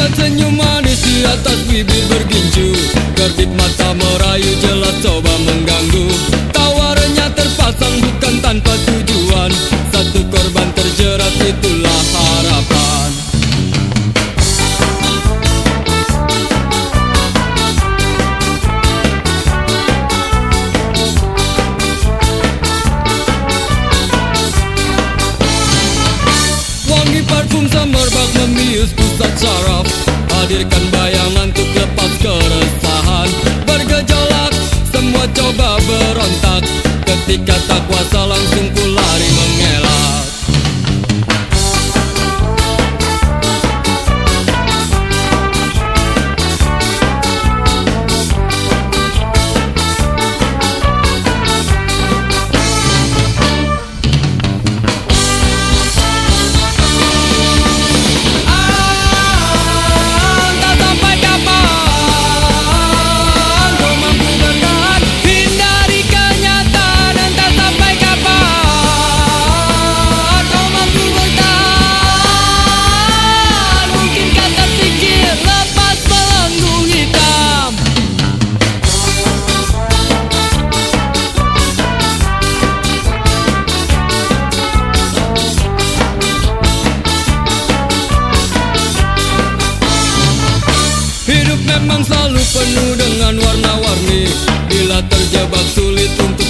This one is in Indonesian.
Lihat senyum manis di atas bibir bergincu. Gerbit mata merayu jelas coba mengganggu. Tawarannya terpasang bukan tanpa tujuan. Satu korban terjerat itulah harapan. Wangi parfum semerbak membius saraf Hadirkan bayangan memang selalu penuh dengan warna-warni. Bila terjebak sulit untuk